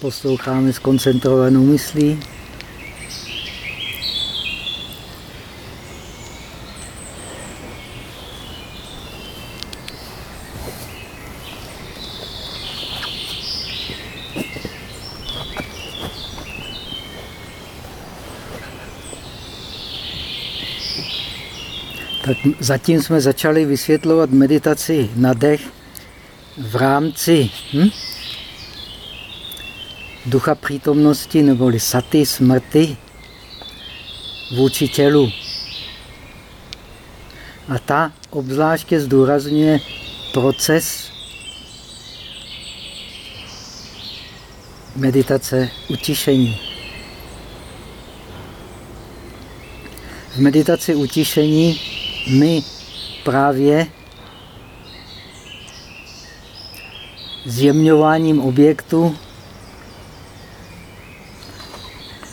posloucháme s koncentrovanou myslí. Tak zatím jsme začali vysvětlovat meditaci na dech v rámci hm? Ducha přítomnosti neboli saty, smrti vůči tělu. A ta obzvláště zdůrazňuje proces meditace utišení. V meditaci utišení my právě zjemňováním objektu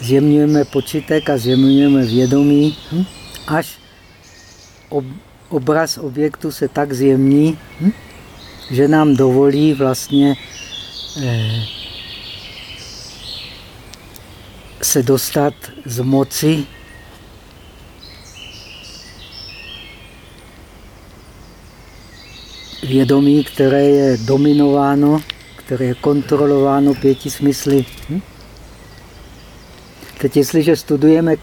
zjemňujeme počítek a zjemňujeme vědomí, hm? až ob, obraz objektu se tak zjemní, hm? že nám dovolí vlastně eh, se dostat z moci vědomí, které je dominováno, které je kontrolováno pěti smysly. Hm? Teď jestliže studujeme e,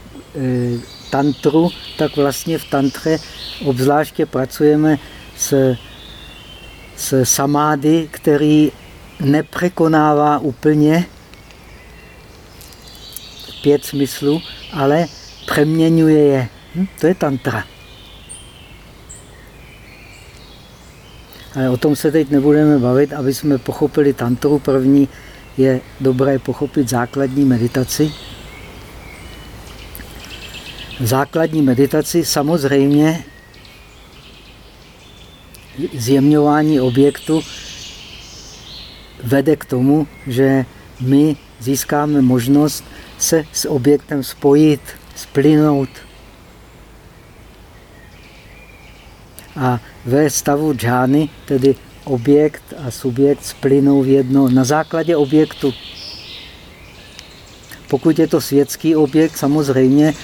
tantru, tak vlastně v tantře obzvláště pracujeme s, s samády, který nepřekonává úplně pět smyslů, ale přeměňuje je. Hm? To je tantra. Ale o tom se teď nebudeme bavit, aby jsme pochopili tantru. První je dobré pochopit základní meditaci. Základní meditaci samozřejmě zjemňování objektu vede k tomu, že my získáme možnost se s objektem spojit, splynout. A ve stavu džány, tedy objekt a subjekt splynou v jedno na základě objektu. Pokud je to světský objekt, samozřejmě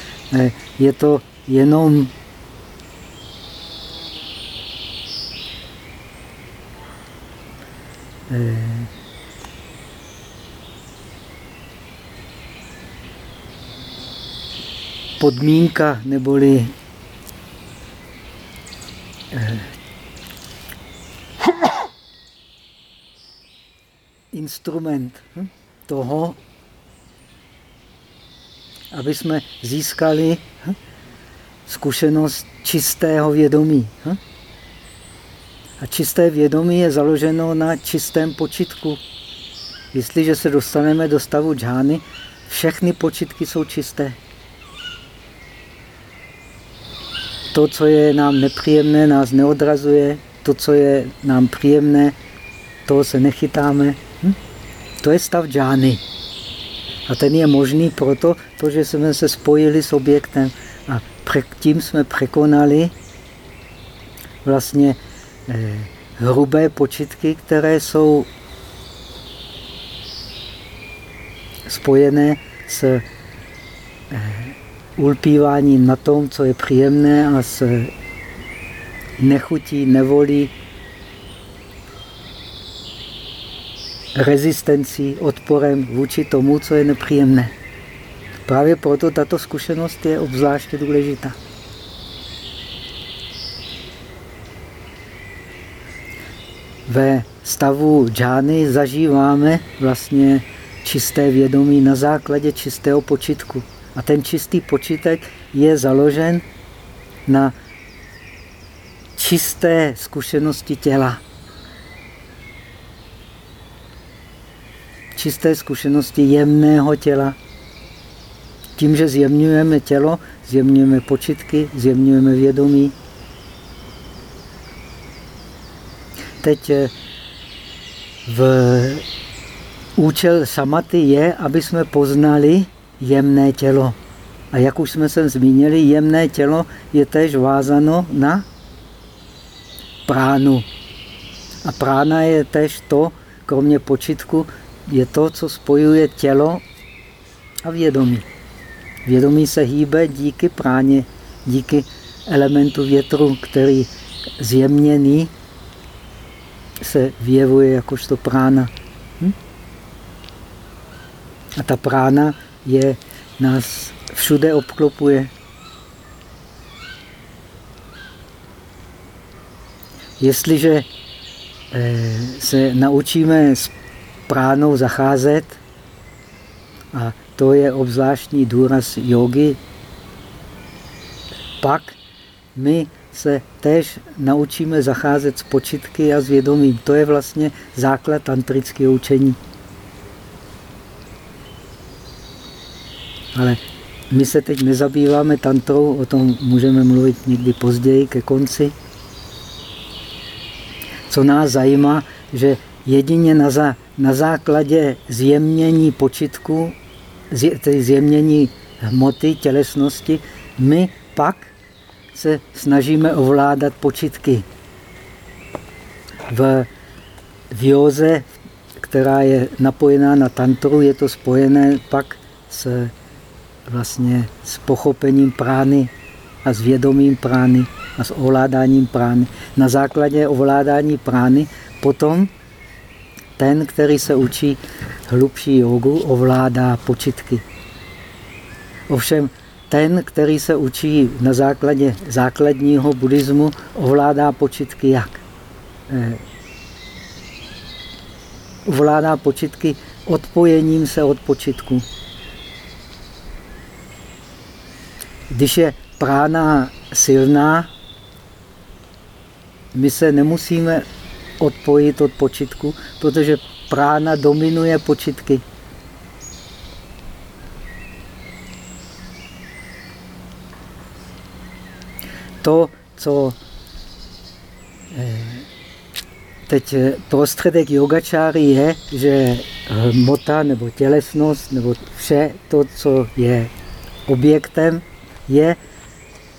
je to jenom eh, podmínka neboli Eh, instrument hm, toho, aby jsme získali hm, zkušenost čistého vědomí. Hm. A čisté vědomí je založeno na čistém počitku. Jestliže se dostaneme do stavu džány, všechny počitky jsou čisté. to, co je nám nepříjemné, nás neodrazuje, to, co je nám příjemné, toho se nechytáme. Hm? To je stav džány. A ten je možný proto, protože jsme se spojili s objektem. A tím jsme překonali vlastně eh, hrubé počitky, které jsou spojené s eh, ulpívání na tom, co je příjemné a s nechutí, nevolí, rezistencí, odporem vůči tomu, co je nepříjemné. Právě proto tato zkušenost je obzvláště důležitá. Ve stavu džány zažíváme vlastně čisté vědomí na základě čistého počitku. A ten čistý počítek je založen na čisté zkušenosti těla. Čisté zkušenosti jemného těla. Tím, že zjemňujeme tělo, zjemňujeme počitky, zjemňujeme vědomí. Teď eh, v účel samaty je, aby jsme poznali, jemné tělo. A jak už jsme se zmínili, jemné tělo je též vázano na pránu. A prána je též to, kromě počitku, je to, co spojuje tělo a vědomí. Vědomí se hýbe díky práně, díky elementu větru, který zjemněný se vyjevuje jakožto prána. Hm? A ta prána je, nás všude obklopuje. Jestliže eh, se naučíme pránou zacházet, a to je obzvláštní důraz jogy, pak my se též naučíme zacházet s počitky a s vědomím. To je vlastně základ tantrického učení. Ale my se teď nezabýváme tantrou, o tom můžeme mluvit někdy později, ke konci. Co nás zajímá, že jedině na, za, na základě zjemnění počitku, tedy zjemnění hmoty, tělesnosti, my pak se snažíme ovládat počitky. V, v józe, která je napojená na tantru, je to spojené pak s, vlastně s pochopením prány a s vědomím prány a s ovládáním prány. Na základě ovládání prány potom ten, který se učí hlubší jogu, ovládá počitky. Ovšem ten, který se učí na základě základního buddhismu, ovládá počitky jak? Eh, ovládá počitky odpojením se od počitku. Když je prána silná, my se nemusíme odpojit od počitku, protože prána dominuje počitky. to, co eh, teď eh, prostředek yogačáry je, že hmota nebo tělesnost nebo vše to, co je objektem, je,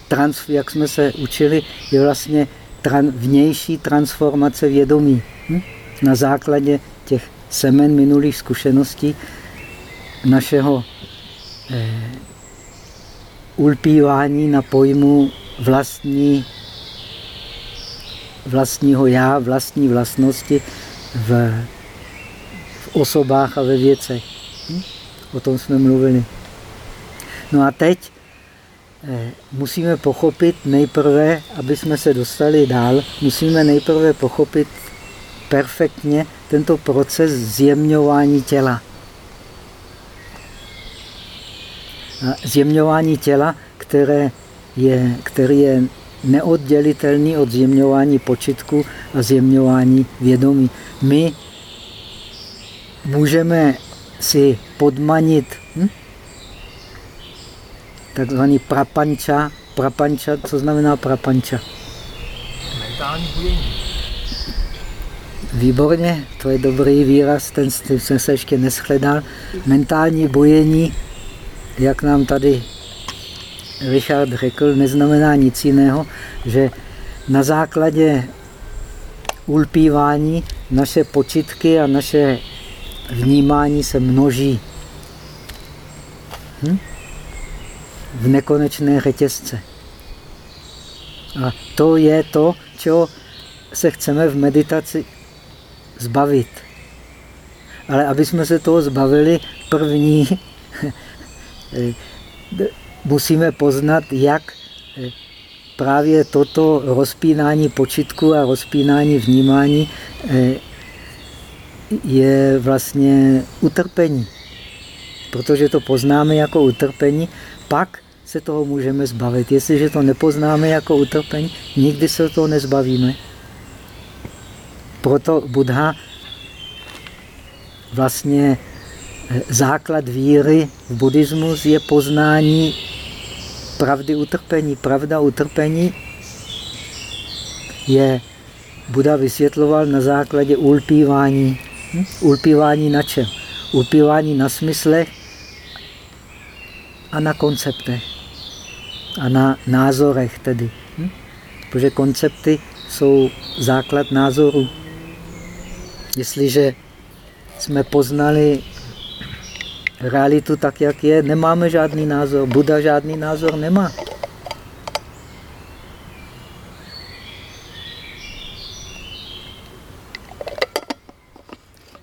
trans, jak jsme se učili, je vlastně tran, vnější transformace vědomí. Hm? Na základě těch semen minulých zkušeností našeho eh, ulpívání na pojmu vlastní, vlastního já, vlastní vlastnosti v, v osobách a ve věcech. Hm? O tom jsme mluvili. No a teď musíme pochopit nejprve, aby jsme se dostali dál, musíme nejprve pochopit perfektně tento proces zjemňování těla. Zjemňování těla, které je, který je neoddělitelný od zjemňování počitku a zjemňování vědomí. My můžeme si podmanit hm? Takzvaný prapanča. Prapanča, co znamená prapanča? Mentální bujení. Výborně, to je dobrý výraz, ten, ten jsem se ještě neschledal. Mentální bojení, jak nám tady Richard řekl, neznamená nic jiného, že na základě ulpívání naše počitky a naše vnímání se množí hm? V nekonečné řetězce. A to je to, čeho se chceme v meditaci zbavit. Ale aby jsme se toho zbavili, první musíme poznat, jak právě toto rozpínání počitku a rozpínání vnímání eh, je vlastně utrpení. Protože to poznáme jako utrpení, pak se toho můžeme zbavit. Jestliže to nepoznáme jako utrpení, nikdy se toho nezbavíme. Proto Buddha vlastně eh, základ víry v buddhismus je poznání pravdy utrpení. Pravda utrpení je, Buda vysvětloval na základě ulpívání. Hm? Ulpívání na čem? Ulpívání na smyslech a na konceptech. A na názorech tedy. Hm? Protože koncepty jsou základ názoru. Jestliže jsme poznali realitu tak, jak je, nemáme žádný názor. Buda žádný názor nemá.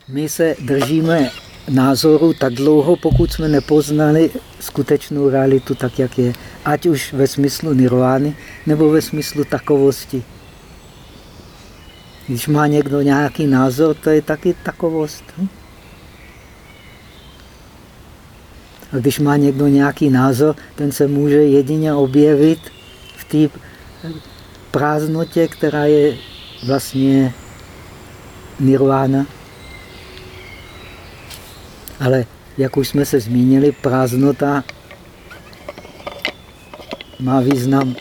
My se držíme názoru tak dlouho, pokud jsme nepoznali skutečnou realitu tak, jak je. Ať už ve smyslu nirvány, nebo ve smyslu takovosti. Když má někdo nějaký názor, to je taky takovost. Hm? A když má někdo nějaký názor, ten se může jedině objevit v té prázdnotě, která je vlastně nirvána. Ale jak už jsme se zmínili, prázdnota má význam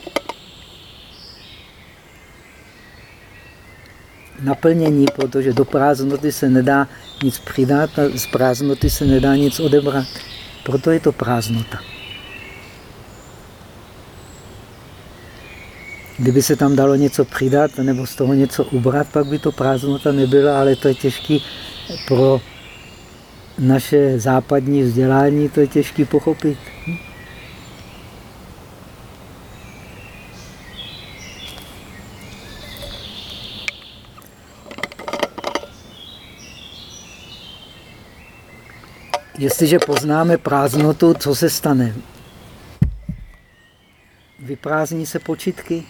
naplnění, protože do prázdnoty se nedá nic přidat a z prázdnoty se nedá nic odebrat. Proto je to prázdnota. Kdyby se tam dalo něco přidat nebo z toho něco ubrat, pak by to prázdnota nebyla, ale to je těžké pro naše západní vzdělání, to je těžké pochopit. Jestliže poznáme prázdnotu, co se stane? Vyprázdní se počitky.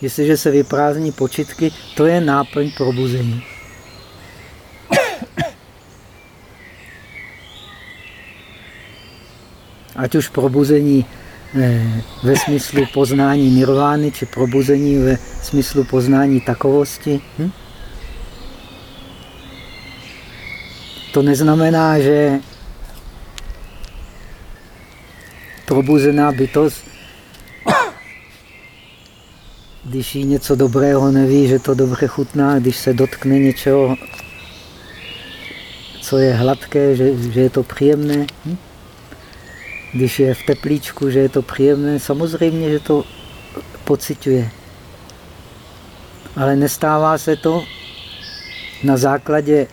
Jestliže se vyprázdní počitky, to je náplň probuzení. Ať už probuzení eh, ve smyslu poznání nirvány, či probuzení ve smyslu poznání takovosti. Hm? To neznamená, že probuzená bytost, když jí něco dobrého neví, že to dobře chutná, když se dotkne něčeho, co je hladké, že, že je to příjemné. Hm? Když je v teplíčku, že je to příjemné, samozřejmě, že to pociťuje. Ale nestává se to na základě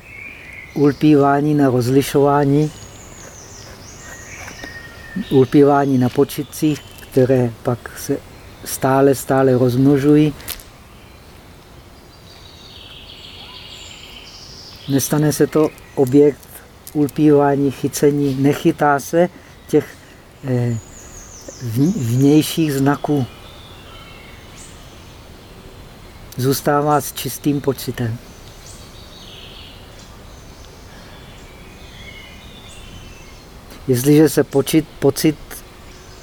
ulpívání na rozlišování, ulpívání na počitcích, které pak se stále, stále rozmnožují. Nestane se to objekt ulpívání, chycení, nechytá se těch vnějších znaků. Zůstává s čistým pocitem. Jestliže se počit, pocit,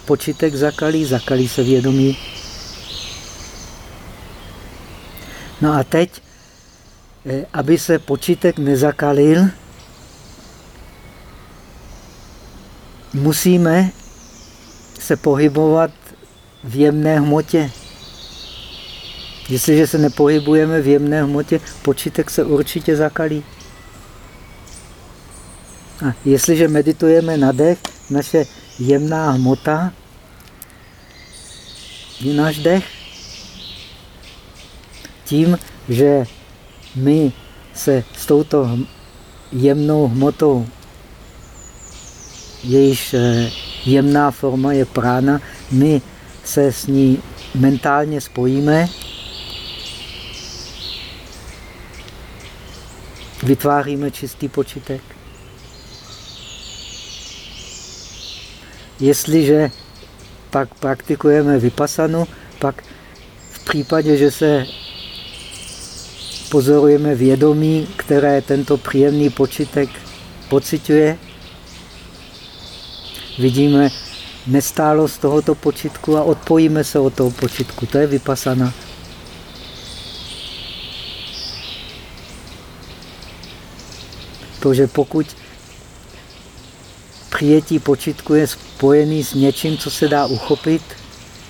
počitek zakalí, zakalí se vědomí. No a teď, eh, aby se počitek nezakalil, musíme se pohybovat v jemné hmotě. Jestliže se nepohybujeme v jemné hmotě, počítek se určitě zakalí. A jestliže meditujeme na dech, naše jemná hmota je náš dech. Tím, že my se s touto jemnou hmotou, jejíž eh, jemná forma je prána, my se s ní mentálně spojíme, vytváříme čistý počítek. Jestliže pak praktikujeme vypasanu, pak v případě, že se pozorujeme vědomí, které tento příjemný počítek pocituje, vidíme nestálost tohoto počitku a odpojíme se od toho počitku. To je vypasana. Protože pokud přijetí počitku je spojený s něčím, co se dá uchopit,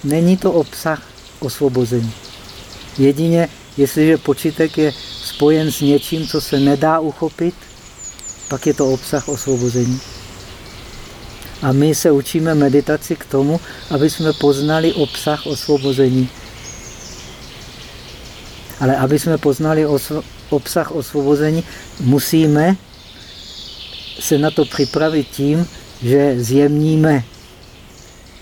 není to obsah osvobození. Jedině, jestliže počítek je spojen s něčím, co se nedá uchopit, pak je to obsah osvobození. A my se učíme meditaci k tomu, aby jsme poznali obsah osvobození. Ale aby jsme poznali osvo obsah osvobození, musíme se na to připravit tím, že zjemníme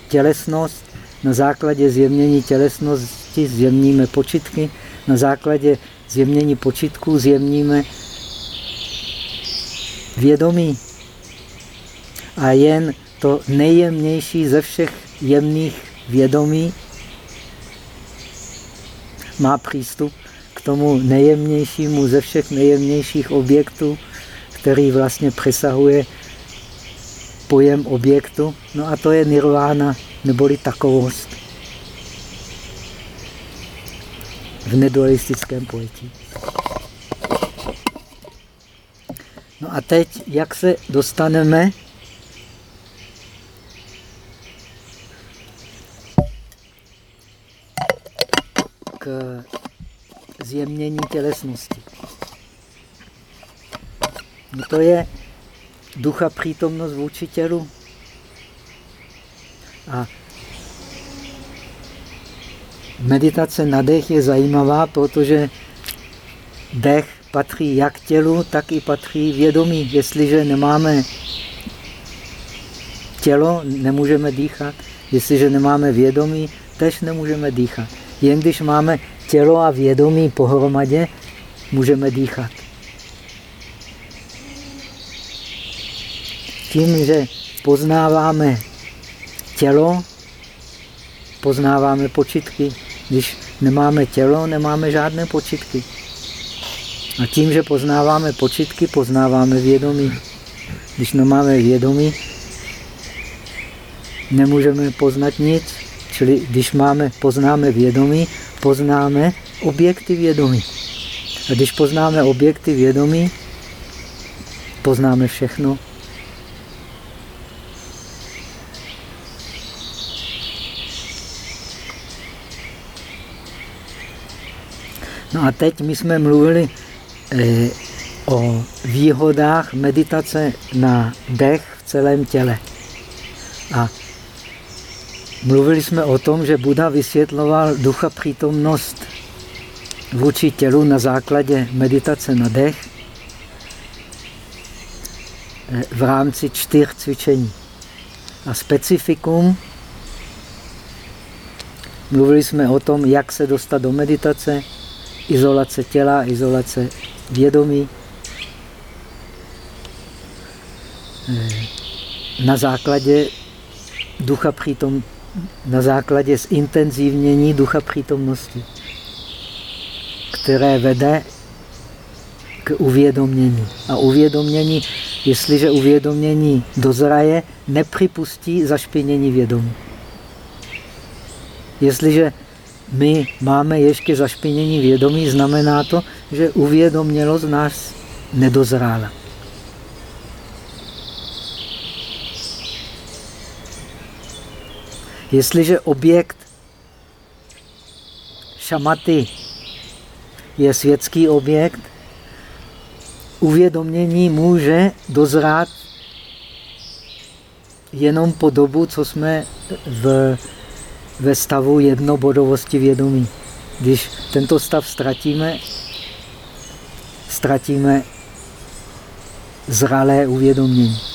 tělesnost, na základě zjemnění tělesnosti zjemníme počitky, na základě zjemnění počitku zjemníme vědomí. A jen to nejjemnější ze všech jemných vědomí má přístup k tomu nejjemnějšímu ze všech nejjemnějších objektů, který vlastně přesahuje pojem objektu. No a to je nirvána, neboli takovost. V nedualistickém pojetí. No a teď, jak se dostaneme k zjemnění tělesnosti. No to je ducha přítomnost vůči tělu. A meditace na dech je zajímavá, protože dech patří jak tělu, tak i patří vědomí. Jestliže nemáme tělo, nemůžeme dýchat. Jestliže nemáme vědomí, tež nemůžeme dýchat. Jen když máme tělo a vědomí pohromadě, můžeme dýchat. Tím, že poznáváme tělo, poznáváme počitky. Když nemáme tělo, nemáme žádné počitky. A tím, že poznáváme počitky, poznáváme vědomí. Když nemáme vědomí, nemůžeme poznat nic. Čili když máme, poznáme vědomí, poznáme objekty vědomí. A když poznáme objekty vědomí, poznáme všechno. No a teď my jsme mluvili eh, o výhodách meditace na dech v celém těle. A mluvili jsme o tom, že Buddha vysvětloval ducha přítomnost vůči tělu na základě meditace na dech eh, v rámci čtyř cvičení. A specifikum, mluvili jsme o tom, jak se dostat do meditace, izolace těla, izolace vědomí. Eh, na základě ducha přítom, na základě zintenzivnění ducha přítomnosti, které vede k uvědomění. A uvědomění, jestliže uvědomění dozraje, nepřipustí zašpinění vědomí. Jestliže my máme ještě zašpinění vědomí, znamená to, že uvědomělost nás nedozrála. Jestliže objekt šamaty je světský objekt, uvědomění může dozrát jenom po dobu, co jsme v ve stavu jednobodovosti vědomí. Když tento stav ztratíme, ztratíme zralé uvědomění.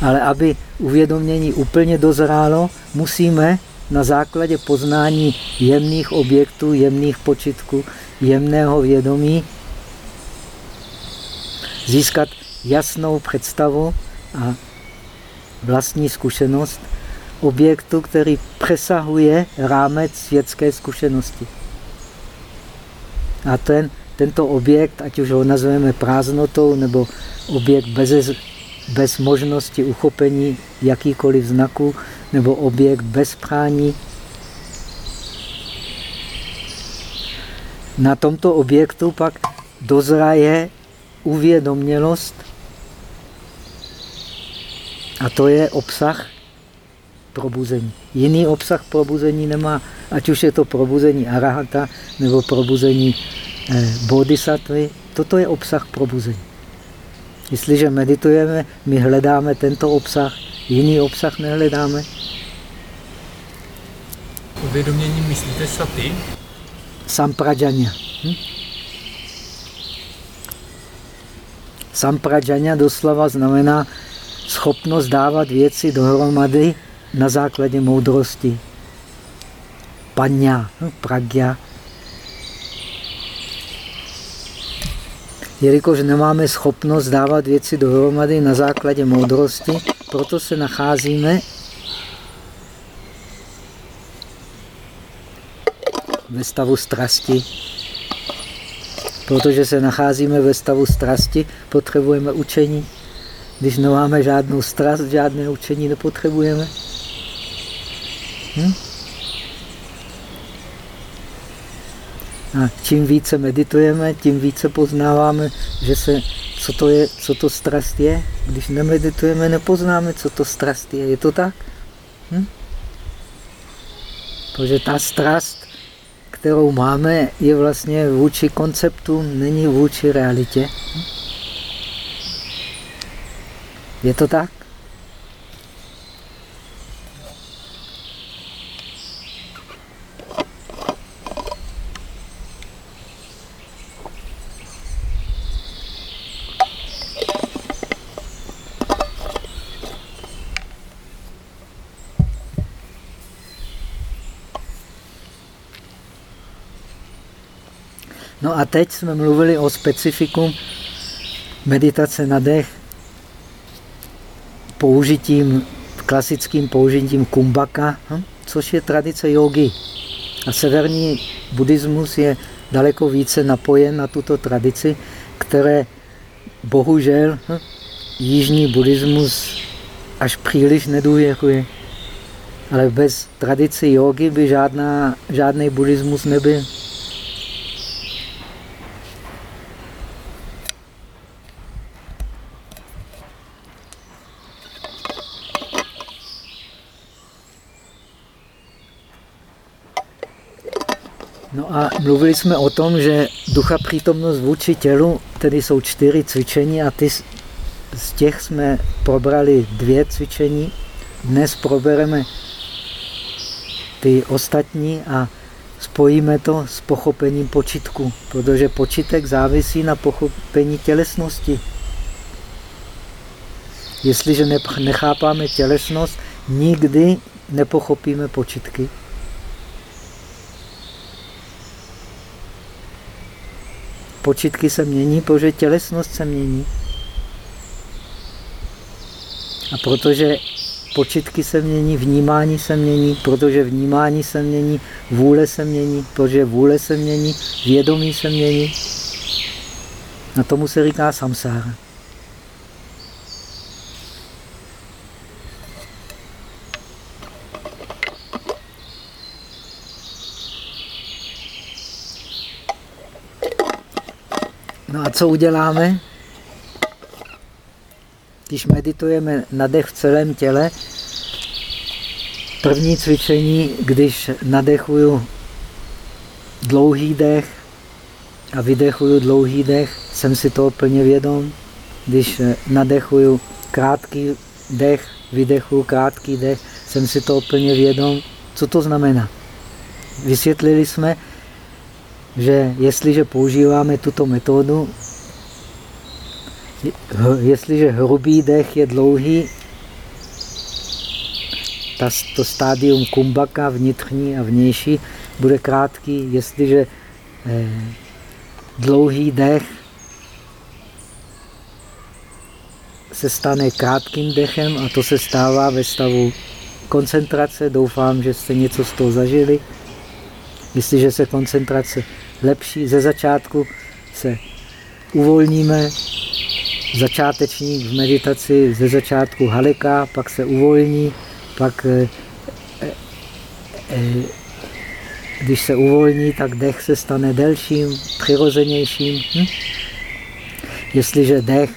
Ale aby uvědomění úplně dozrálo, musíme na základě poznání jemných objektů, jemných počitků, jemného vědomí získat jasnou představu a vlastní zkušenost objektu, který přesahuje rámec světské zkušenosti. A ten, tento objekt, ať už ho nazveme prázdnotou, nebo objekt bez, bez možnosti uchopení jakýkoliv znaku, nebo objekt bez prání, na tomto objektu pak dozraje uvědomělost a to je obsah probuzení. Jiný obsah probuzení nemá, ať už je to probuzení arahata nebo probuzení eh, bodhisattvy. Toto je obsah probuzení. Jestliže meditujeme, my hledáme tento obsah, jiný obsah nehledáme. Uvědomění myslíte saty? Samprajaně. Hm? Samprajanya doslova znamená schopnost dávat věci dohromady na základě moudrosti. Panya, hm, pragya. Jelikož nemáme schopnost dávat věci dohromady na základě moudrosti, proto se nacházíme ve stavu strasti. Protože se nacházíme ve stavu strasti, potřebujeme učení. Když nemáme žádnou strast, žádné učení nepotřebujeme. Hm? A čím více meditujeme, tím více poznáváme, že se, co to, je, co to strast je. Když nemeditujeme, nepoznáme, co to strast je. Je to tak? Hm? Protože ta strast, kterou máme, je vlastně vůči konceptu, není vůči realitě. Hm? Je to tak? A teď jsme mluvili o specifikum meditace na dech použitím, klasickým použitím kumbaka, hm? což je tradice jogy. A severní buddhismus je daleko více napojen na tuto tradici, které bohužel hm? jižní buddhismus až příliš nedůvěřuje. Ale bez tradice jogy by žádná, žádný buddhismus nebyl. a mluvili jsme o tom, že ducha přítomnost vůči tělu, tedy jsou čtyři cvičení a ty, z těch jsme probrali dvě cvičení. Dnes probereme ty ostatní a spojíme to s pochopením počitku, protože počitek závisí na pochopení tělesnosti. Jestliže nechápáme tělesnost, nikdy nepochopíme počitky. Počitky se mění, protože tělesnost se mění. A protože počitky se mění, vnímání se mění, protože vnímání se mění, vůle se mění, protože vůle se mění, vědomí se mění. A tomu se říká samsára. Co uděláme? Když meditujeme na dech v celém těle, první cvičení, když nadechuju dlouhý dech a vydechuju dlouhý dech, jsem si toho plně vědom. Když nadechuju krátký dech, vydechuju krátký dech, jsem si toho plně vědom. Co to znamená? Vysvětlili jsme, že jestliže používáme tuto metodu, jestliže hrubý dech je dlouhý, to stádium kumbaka, vnitřní a vnější, bude krátký. Jestliže eh, dlouhý dech se stane krátkým dechem a to se stává ve stavu koncentrace. Doufám, že jste něco z toho zažili. Jestliže se koncentrace lepší, ze začátku se uvolníme, začátečník v meditaci ze začátku halika, pak se uvolní, pak eh, eh, eh, když se uvolní, tak dech se stane delším, přirozenějším. Hm? Jestliže dech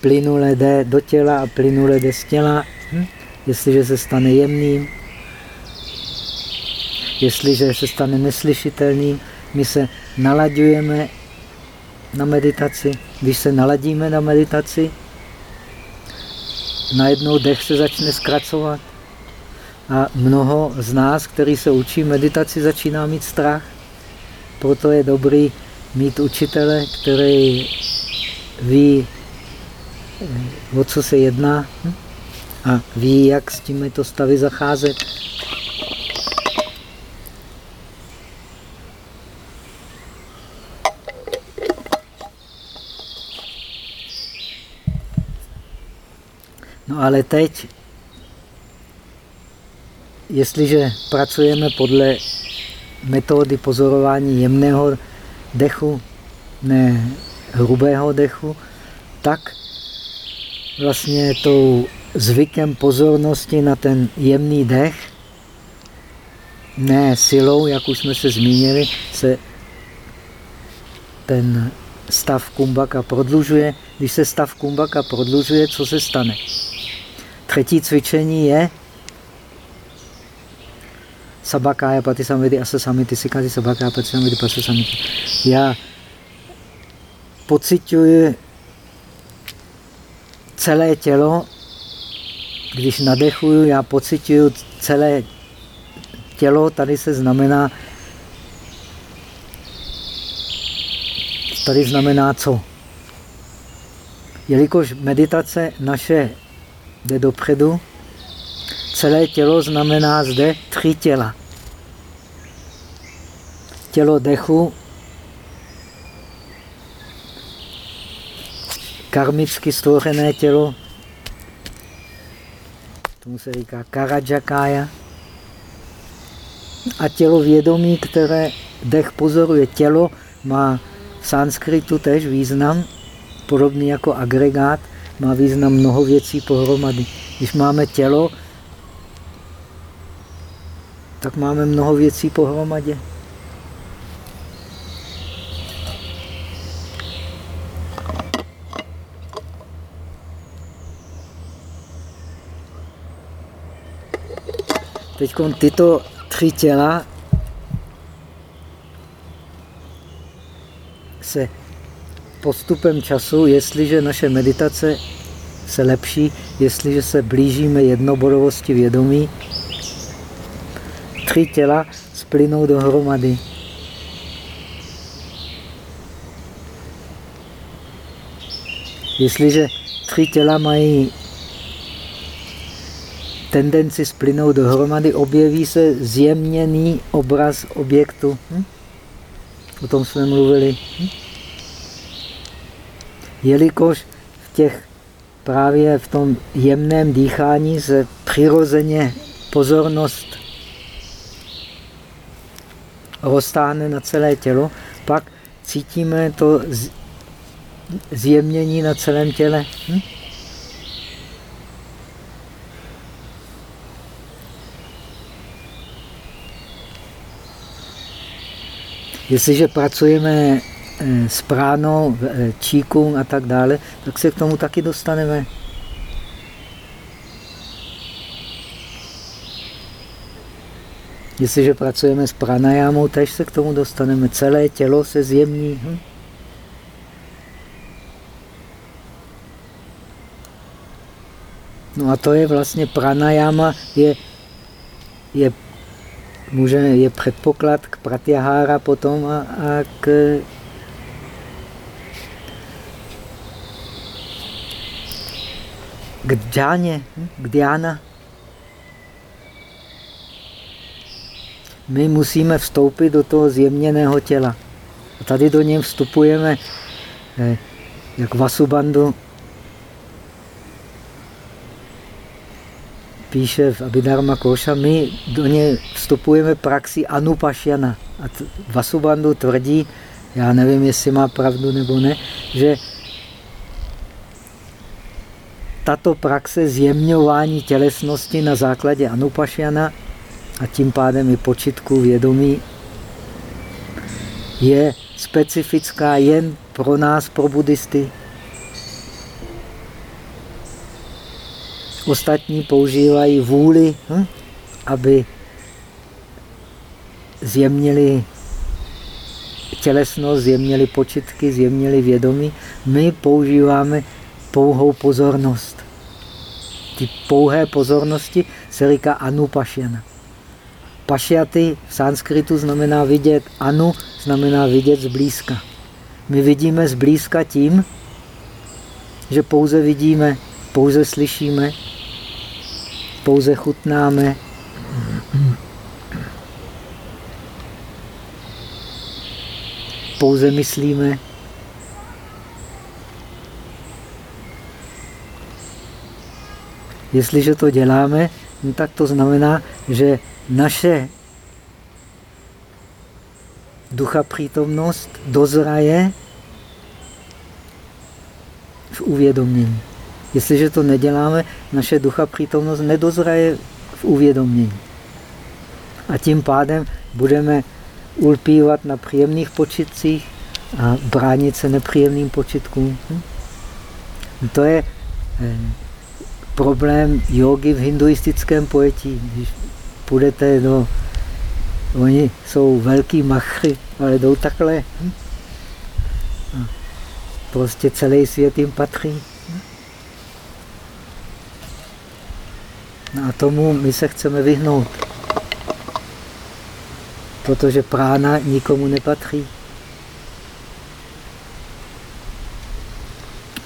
plynule jde do těla a plynule jde z těla, hm? jestliže se stane jemným, Jestliže se stane neslyšitelným, my se nalaďujeme na meditaci. Když se naladíme na meditaci, najednou dech se začne zkracovat. A mnoho z nás, který se učí meditaci, začíná mít strach. Proto je dobrý mít učitele, který ví eh, o co se jedná hm? a ví, jak s těmito stavy zacházet. Ale teď, jestliže pracujeme podle metody pozorování jemného dechu, ne hrubého dechu, tak vlastně tou zvykem pozornosti na ten jemný dech, ne silou, jak už jsme se zmínili, se ten stav kumbaka prodlužuje. Když se stav kumbaka prodlužuje, co se stane? Třetí cvičení je sabakája pati samvidi asa samiti sikati sabakája pati samvidi pasa samiti. Já pocituji celé tělo, když nadechuju, já pocituju celé tělo, tady se znamená, tady znamená co? Jelikož meditace naše jde dopředu. Celé tělo znamená zde tři těla. Tělo dechu, karmicky stvořené tělo, tomu se říká Karajakája, a tělo vědomí, které dech pozoruje. Tělo má v sanskritu tež význam, podobný jako agregát, má význam mnoho věcí pohromady. Když máme tělo, tak máme mnoho věcí pohromadě. Teď tyto tři těla se postupem času, jestliže naše meditace se lepší, jestliže se blížíme jednobodovosti vědomí, tři těla splynou dohromady. Jestliže tři těla mají tendenci splynout dohromady, objeví se zjemněný obraz objektu. Hm? O tom jsme mluvili. Hm? Jelikož v těch právě v tom jemném dýchání se přirozeně pozornost roztáhne na celé tělo, pak cítíme to zjemnění na celém těle. Hm? Jestliže pracujeme s pránou, eh, číkům a tak dále, tak se k tomu taky dostaneme. Jestliže pracujeme s pranajámou, tež se k tomu dostaneme. Celé tělo se zjemní. Hm? No a to je vlastně pranayama, je, je, může, je předpoklad k pratyahára potom a, a k k džáně, k diána. My musíme vstoupit do toho zjemněného těla. A tady do něj vstupujeme, eh, jak Vasubandu píše v Abhidharma Koša, my do něj vstupujeme praxi Anupašyana. A Vasubandu tvrdí, já nevím, jestli má pravdu nebo ne, že tato praxe zjemňování tělesnosti na základě anupašana a tím pádem i počitku vědomí je specifická jen pro nás, pro buddhisty. Ostatní používají vůli, hm, aby zjemnili tělesnost, zjemnili počitky, zjemnili vědomí. My používáme pouhou pozornost. Ty pouhé pozornosti se říká anupašyana. Pašyaty v sanskritu znamená vidět, anu znamená vidět zblízka. My vidíme zblízka tím, že pouze vidíme, pouze slyšíme, pouze chutnáme. Pouze myslíme. Jestliže to děláme, no tak to znamená, že naše ducha přítomnost dozraje v uvědomění. Jestliže to neděláme, naše ducha přítomnost nedozraje v uvědomění. A tím pádem budeme ulpívat na příjemných počitcích a bránit se nepříjemným počitkům. Hm? To je eh, problém jogy v hinduistickém pojetí. Když půjdete do... Oni jsou velký machry, ale jdou takhle. Hm? Prostě celý svět jim patří. No a tomu my se chceme vyhnout. Protože prána nikomu nepatří.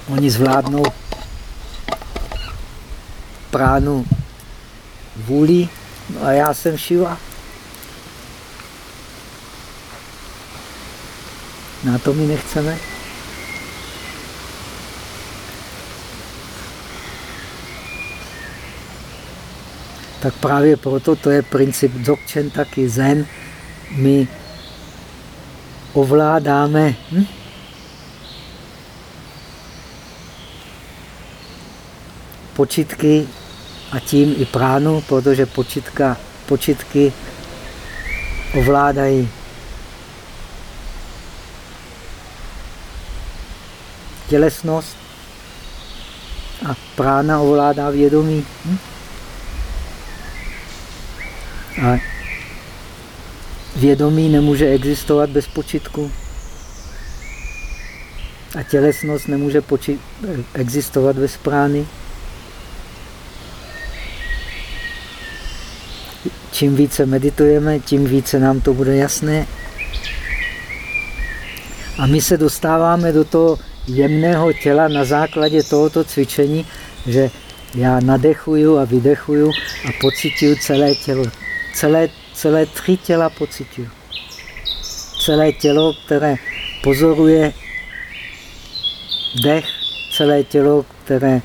Oni zvládnou pránu vůli a já jsem Šiva. Na to my nechceme. tak právě proto to je princip Dzogchen, taky Zen. My ovládáme hm? počitky a tím i pránu, protože počitka, počitky ovládají tělesnost a prána ovládá vědomí. Hm? A vědomí nemůže existovat bez počitku. A tělesnost nemůže existovat bez prány. Čím více meditujeme, tím více nám to bude jasné. A my se dostáváme do toho jemného těla na základě tohoto cvičení, že já nadechuju a vydechuju a pocituju celé tělo celé, celé tři těla pocituju. Celé tělo, které pozoruje dech, celé tělo, které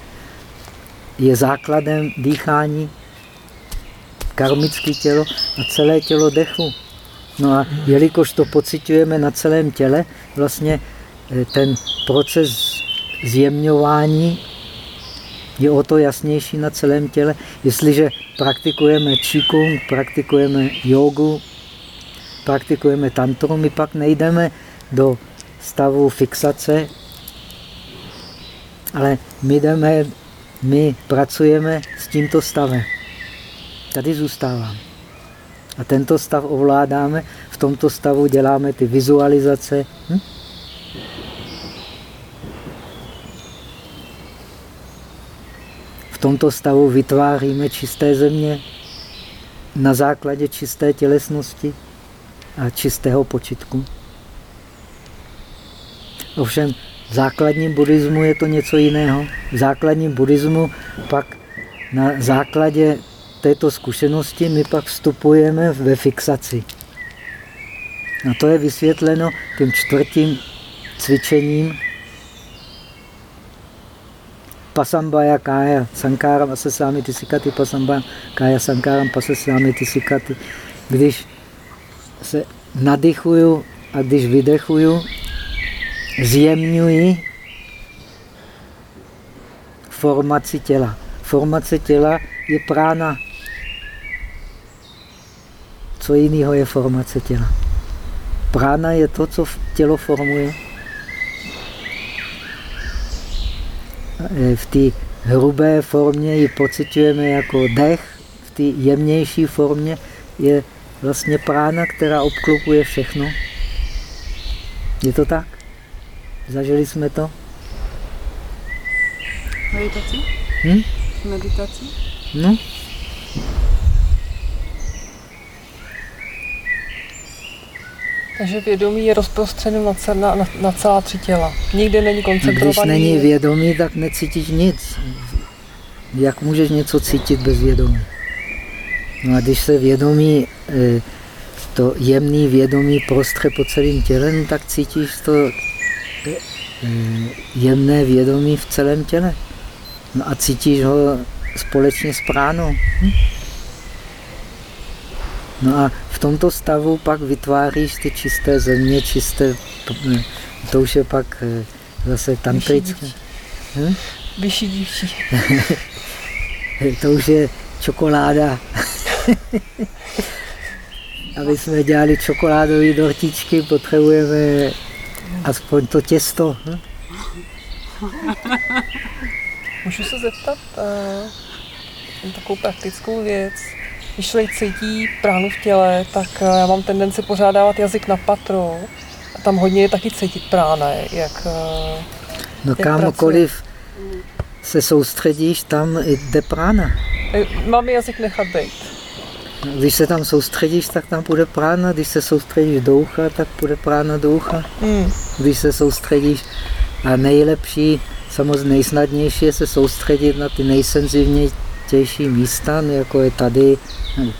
je základem dýchání, karmické tělo a celé tělo dechu. No a jelikož to pocitujeme na celém těle, vlastně eh, ten proces zjemňování je o to jasnější na celém těle. Jestliže praktikujeme čikung, praktikujeme jogu, praktikujeme tantru, my pak nejdeme do stavu fixace, ale my, jdeme, my pracujeme s tímto stavem. Tady zůstáváme. A tento stav ovládáme, v tomto stavu děláme ty vizualizace. Hm? tomto stavu vytváříme čisté země na základě čisté tělesnosti a čistého počitku. Ovšem v základním buddhismu je to něco jiného. V základním buddhismu pak na základě této zkušenosti my pak vstupujeme ve fixaci. A to je vysvětleno tím čtvrtým cvičením pasambaya kaya sankáram asasámi tisikati pasambaya kaya sankáram pasasámi tisikati. Když se nadychuju a když vydechuju, zjemňuji formaci těla. Formace těla je prána. Co jiného je formace těla? Prána je to, co tělo formuje. v té hrubé formě ji pocitujeme jako dech, v té jemnější formě je vlastně prána, která obklopuje všechno. Je to tak? Zažili jsme to? Meditaci? Hm? Meditaci? No. Takže vědomí je rozprostřené na, cel, na, na celá tři těla. Nikdy není koncentrovaný. Když není vědomí, tak necítíš nic. Jak můžeš něco cítit bez vědomí? No a když se vědomí, eh, to jemný vědomí prostře po celém těle, no tak cítíš to eh, jemné vědomí v celém těle. No a cítíš ho společně s pránou. Hm? No a v tomto stavu pak vytváříš ty čisté země, čisté, to už je pak eh, zase tantrické. Hm? Vyšší dívčí. to už je čokoláda. Aby jsme dělali čokoládové dortičky, potřebujeme aspoň to těsto. Hm? Můžu se zeptat uh, takovou praktickou věc. Když člověk cítí pránu v těle, tak uh, já mám tendenci pořádávat jazyk na patro. A tam hodně je taky cítit prána, jak uh, No kamkoliv se soustředíš, tam jde prána. Mám jazyk nechat být. Když se tam soustředíš, tak tam bude prána. Když se soustředíš do ucha, tak bude prána do ucha. Mm. Když se soustředíš a nejlepší, samozřejmě nejsnadnější je se soustředit na ty nejsenzivnější místa, jako je tady,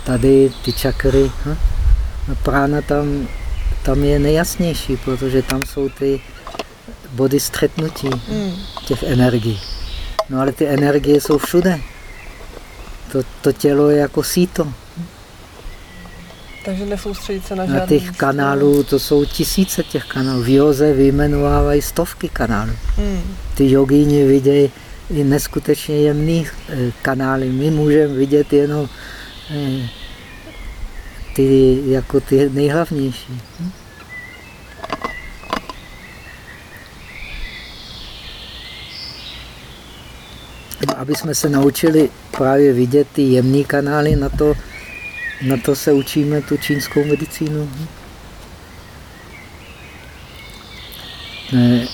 tady ty čakry. Hm? A prána tam, tam je nejjasnější, protože tam jsou ty body střetnutí mm. těch energií. No ale ty energie jsou všude. To, to tělo je jako síto. Takže nesoustředit se na žádný Na těch místo. kanálů, to jsou tisíce těch kanálů. V Joze vyjmenovávají stovky kanálů. Hmm. Ty jogíni vidějí i neskutečně jemný eh, kanály. My můžeme vidět jenom eh, ty, jako ty nejhlavnější. Hm? aby jsme se naučili právě vidět ty jemné kanály, na to, na to se učíme tu čínskou medicínu. Ne,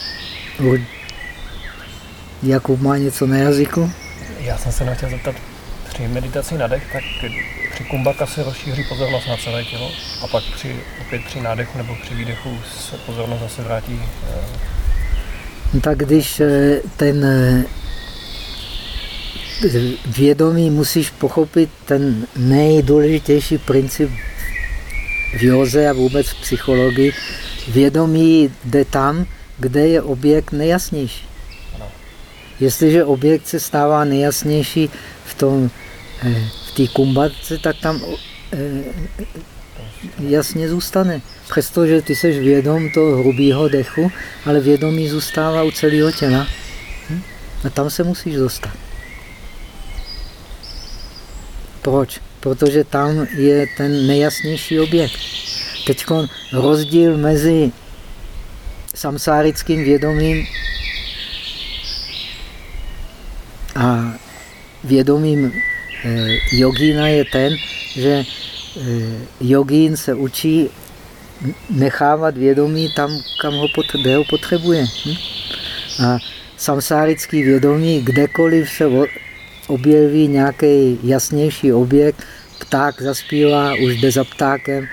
Jakub má něco na jazyku? Já jsem se nechtěl zeptat, při meditaci na dech, tak při kumbaka se rozšíří pozornost na celé tělo a pak při, opět při nádechu nebo při výdechu se pozornost zase vrátí. No tak když eh, ten eh, vědomí musíš pochopit ten nejdůležitější princip v józe a vůbec v psychologii. Vědomí jde tam, kde je objekt nejasnější. Jestliže objekt se stává nejasnější v tom eh, v té kumbatce, tak tam eh, jasně zůstane. Přestože ty jsi vědom toho hrubého dechu, ale vědomí zůstává u celého těla. Hm? A tam se musíš dostat. Proč? Protože tam je ten nejasnější objekt. Teď rozdíl mezi samsárickým vědomím a vědomím eh, jogína je ten, že eh, jogín se učí nechávat vědomí tam, kam ho, pot, kde ho potřebuje. Hm? A samsárický vědomí, kdekoliv se objeví nějaký jasnější objekt, pták zaspívá, už jde za ptákem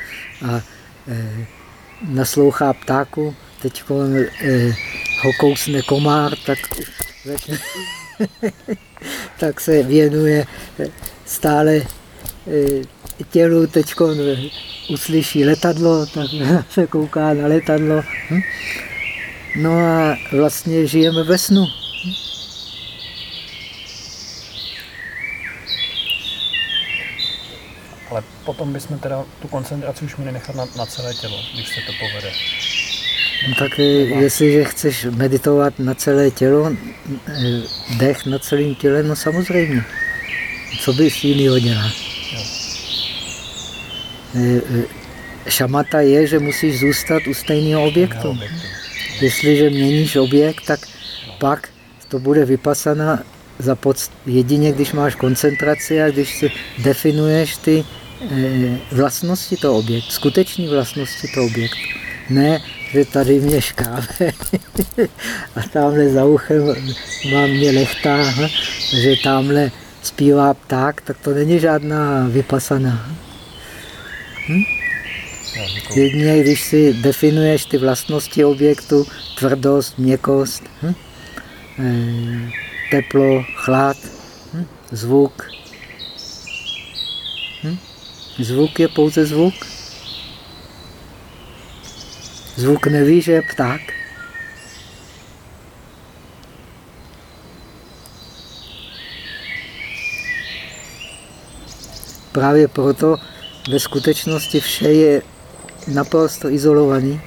a e, naslouchá ptáku, teď ho kousne komár, tak, tak se věnuje stále e, tělu, teď uslyší letadlo, tak se kouká na letadlo. Hm? No a vlastně žijeme ve snu. Ale potom bychom teda tu koncentraci už měli nechat na, na celé tělo, když se to povede. Tak eh, jestliže chceš meditovat na celé tělo, eh, dech na celém těle, no samozřejmě. Co bys jiného dělal? Eh, šamata je, že musíš zůstat u stejného objektu. Jestliže měníš objekt, tak pak to bude vypasaná za podst jedině, když máš koncentraci a když si definuješ ty vlastnosti toho objektu, skutečné vlastnosti toho objektu. Ne, že tady mě škáve a tamhle za uchem mám mě lechtá, že tamhle zpívá pták, tak to není žádná vypasaná. Hm? Jedině, když si definuješ ty vlastnosti objektu, tvrdost, měkkost, hm? e, teplo, chlad, hm? zvuk. Hm? Zvuk je pouze zvuk. Zvuk neví, že je pták. Právě proto ve skutečnosti vše je naprosto izolovaný.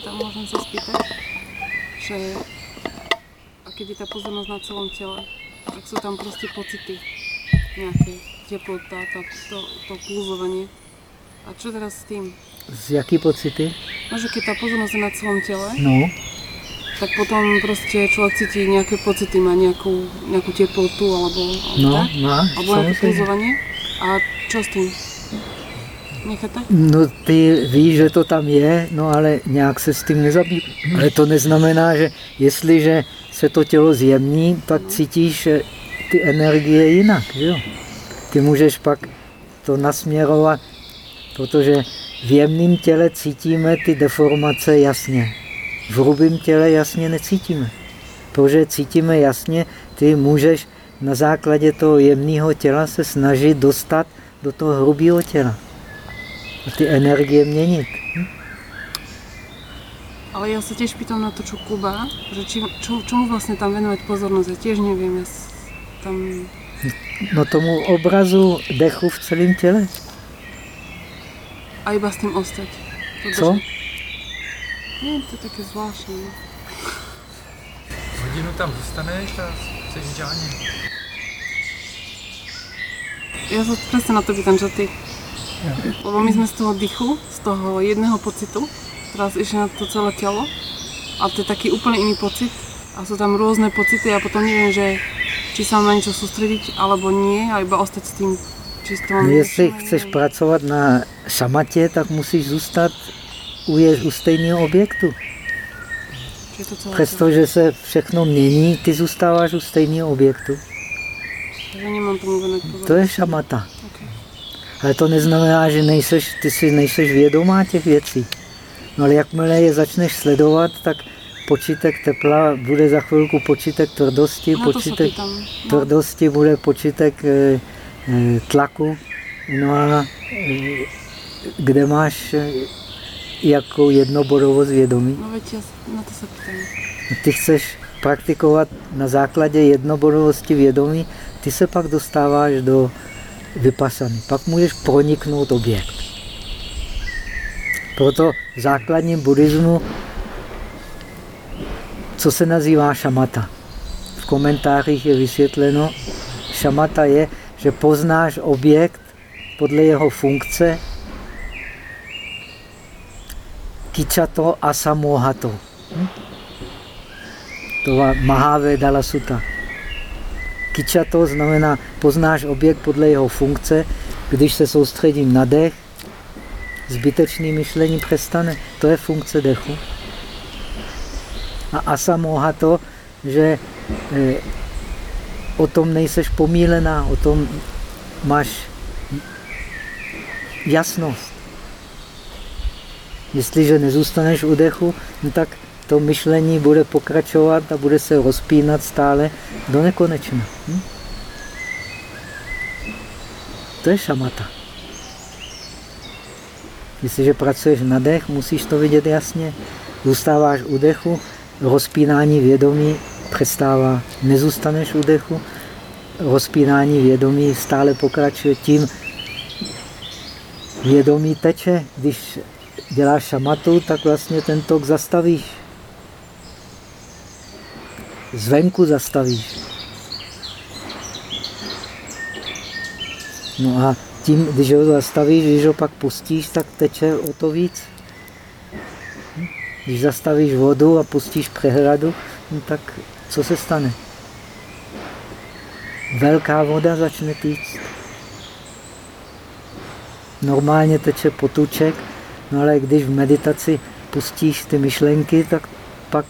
Tam môžem sa spýtať, že a keď na celom tele, tak sú tam proste pocity nejaké, teplota, tá, to, to pulzovanie. A čo teraz s tým? Z jaký pocity? No, že keď tá pozornosť je na celom tele, No, tak potom proste človek cíti nejaké pocity, má nejakú, nejakú teplotu alebo, alebo no, tak, má, alebo nejaké pulzovanie. A čo s tým? Necháte? No ty víš, že to tam je, no ale nějak se s tím nezabývá. Ale to neznamená, že jestliže se to tělo zjemní, tak cítíš ty energie jinak. Že jo? Ty můžeš pak to nasměrovat, protože v jemném těle cítíme ty deformace jasně. V hrubém těle jasně necítíme. Protože cítíme jasně, ty můžeš na základě toho jemného těla se snažit dostat do toho hrubého těla a ty energie měnit. Ale ja sa tiež pýtam na to, čo Kuba, že či, čo, čomu vlastne tam venovať pozornosť, ja tiež neviem, ja tam... No tomu obrazu dechu v celém těle. A iba s tým ostať. To Co? Nie, to je také zvláštne. no. Hodinu tam zůstaneš a jsi v. Ja sa presne na to pýtam, že ty. Lebo my sme z toho dychu, z toho jedného pocitu, teraz išli na to celé telo, a to je taký úplne iný pocit a sú tam rôzne pocity a potom neviem, že či sa mám na niečo sústrediť alebo nie a iba ostať s tým čisto mám No, jestli chceš pracovat na šamatě, tak musíš zůstat u, je, u stejného objektu. Přestože se všechno mění, ty zůstáváš u stejného objektu. To je šamata. Okay. Ale to neznamená, že nejseš, ty si nejseš vědomá těch věcí. No ale jakmile je začneš sledovat, tak počítek tepla bude za chvilku počítek tvrdosti, sa počítek. No, tvrdosti bude počítek e, e, tlaku. No a e, kde máš e, jakou jednobodovost vědomí? no s- na to sa pýtam. Ty chceš praktikovat na základě jednobodovosti vědomí, ty se pak dostáváš do vypasany. Pak můžeš proniknout objekt. Proto v základním buddhismu, co se nazývá šamata. V komentářích je vysvětleno, šamata je, že poznáš objekt podle jeho funkce kičato a samohato. To je Mahavedala Sutta. Kičato znamená, poznáš objekt podle jeho funkce, když se soustředím na dech, zbytečný myšlení přestane. To je funkce dechu. A asamoha to, že eh, o tom nejseš pomílená, o tom máš jasnost. Jestliže nezůstaneš u dechu, no tak to myšlení bude pokračovat a bude se rozpínat stále do nekonečna. Hm? To je šamata. Jestliže pracuješ na dech, musíš to vidět jasně. Zůstáváš u dechu, rozpínání vědomí přestává. Nezůstaneš u dechu, rozpínání vědomí stále pokračuje tím, vědomí teče. Když děláš šamatu, tak vlastně ten tok zastavíš. Zvenku zastavíš. No a tím, když ho zastavíš, když ho pak pustíš, tak teče o to víc. Když zastavíš vodu a pustíš přehradu, no tak co se stane? Velká voda začne týct. Normálně teče potuček, no ale když v meditaci pustíš ty myšlenky, tak pak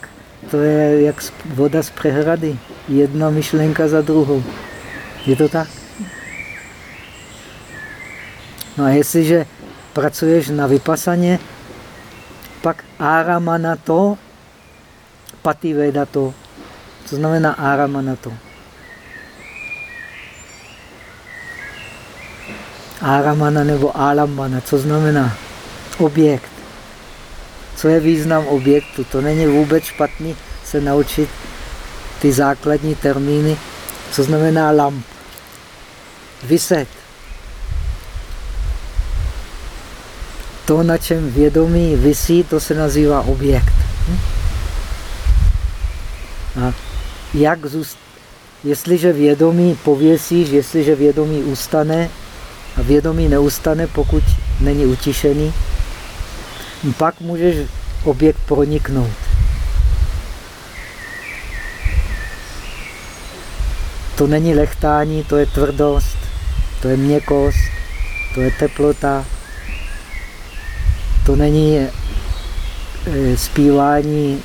to je jak voda z přehrady. Jedna myšlenka za druhou. Je to tak? No a jestliže pracuješ na vypasaně, pak áramana to, pativeda to. Co znamená áramana to? Áramana nebo álambana, co znamená? Objekt. Co je význam objektu? To není vůbec špatný se naučit ty základní termíny, co znamená lamp. Vyset. To, na čem vědomí visí, to se nazývá objekt. Hm? A jak zůst... Jestliže vědomí pověsíš, jestliže vědomí ustane, a vědomí neustane, pokud není utišený, pak můžeš objekt proniknout. To není lechtání, to je tvrdost, to je měkost, to je teplota, to není e, zpívání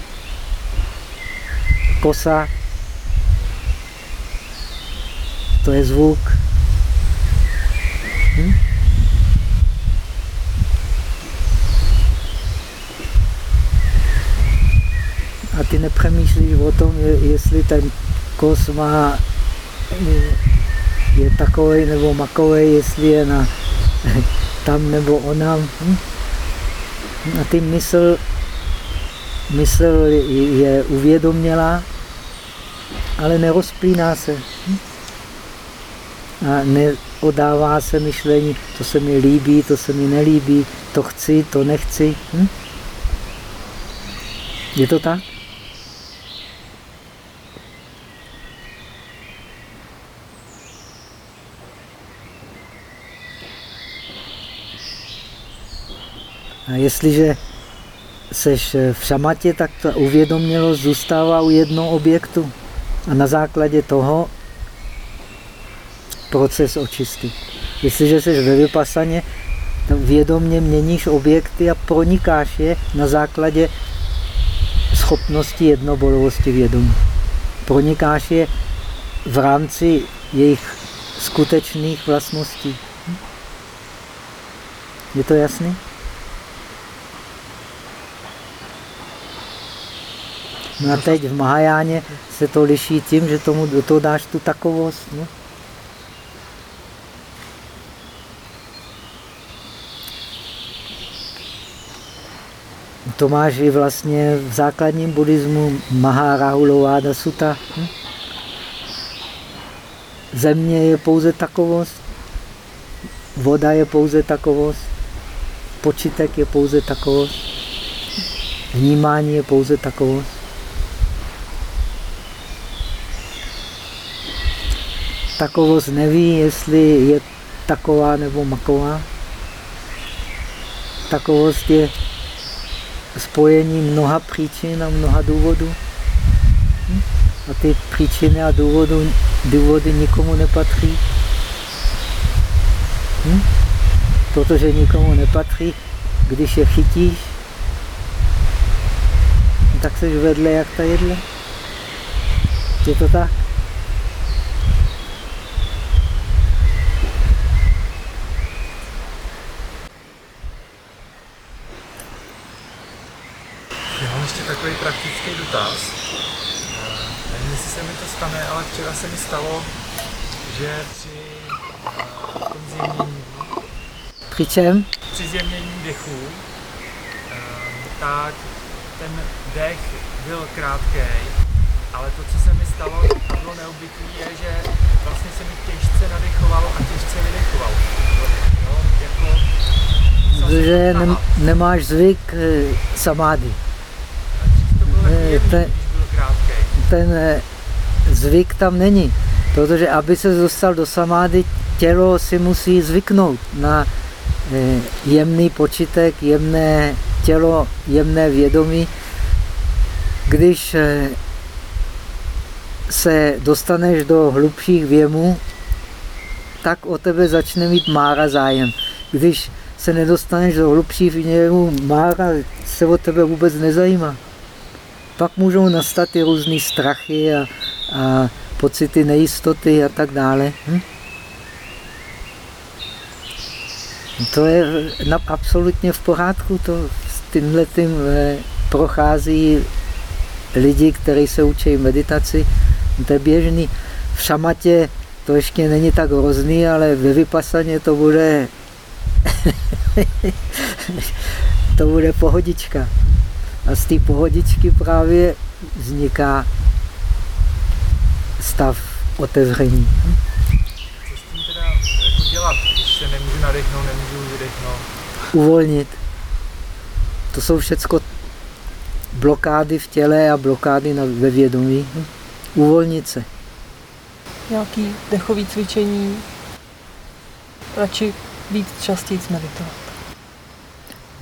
kosa, to je zvuk. Hm? A ty nepřemýšlíš o tom, je- jestli ten kos má, je, je takový nebo makový, jestli je na tam nebo onam. Hm? A ty mysl, mysl je- uvědomělá, ale nerozplíná se. A neodává se myšlení, to se mi líbí, to se mi nelíbí, to chci, to nechci. Hm? Je to tak? Jestliže seš v šamatě, tak ta uvědomělost zůstává u jednoho objektu. A na základě toho proces očisty. Jestliže jsi ve vypasaně, vědomně měníš objekty a pronikáš je na základě schopnosti jednobolovosti vědomí. Pronikáš je v rámci jejich skutečných vlastností. Hm? Je to jasný? No a teď v Mahajáně se to liší tím, že tomu do toho dáš tu takovost. No? To máš i vlastně v základním buddhismu Maharahulováda Sutta. Hm? Země je pouze takovost, voda je pouze takovost, počítek je pouze takovost, vnímání je pouze takovost. Takovost neví, jestli je taková nebo maková. Takovost je spojení mnoha příčin a mnoha důvodů. A ty příčiny a důvody, důvody nikomu nepatří. Hm? Protože nikomu nepatří, když je chytíš, tak seš vedle jak ta jedle. Je to tak? Já mám ještě takový praktický dotaz. Eh, Nevím, jestli se mi to stane, ale včera se mi stalo, že při eh, tom zjemnění, Při čem? při zjemnění dechu, eh, tak ten dech byl krátký, ale to, co se mi stalo, bylo neobvyklý, je, že vlastně se mi těžce nadechovalo a těžce vydechovalo. Jo, jako, Protože nemáš zvyk samády. To bylo Ne, takový to je- jemný, když byl krátký. Ten eh, zvyk tam není. Protože aby se dostal do samády, tělo si musí zvyknout na eh, jemný počítek, jemné tělo, jemné vědomí. Když eh, se dostaneš do hlubších věmů, tak o tebe začne mít Mára zájem. Když se nedostaneš do hlubších věmů, Mára se o tebe vůbec nezajímá. Pak můžou nastat ty různé strachy a, a pocity nejistoty a tak dále. Hm? To je na, absolutně v pořádku, to s tímhle tím eh, prochází lidi, kteří se učí meditaci, to je běžný. V šamatě to ještě není tak hrozný, ale ve vypasaně to bude to bude pohodička. A z té pohodičky právě vzniká stav otevření. Co s tím teda jako dělat, když se nemůžu nadechnout, nemůžu vydechnout? Uvolnit. To jsou všechno blokády v těle a blokády na, ve vědomí. Uvolnit se. Nějaký dechový cvičení, radši víc častěji meditovat.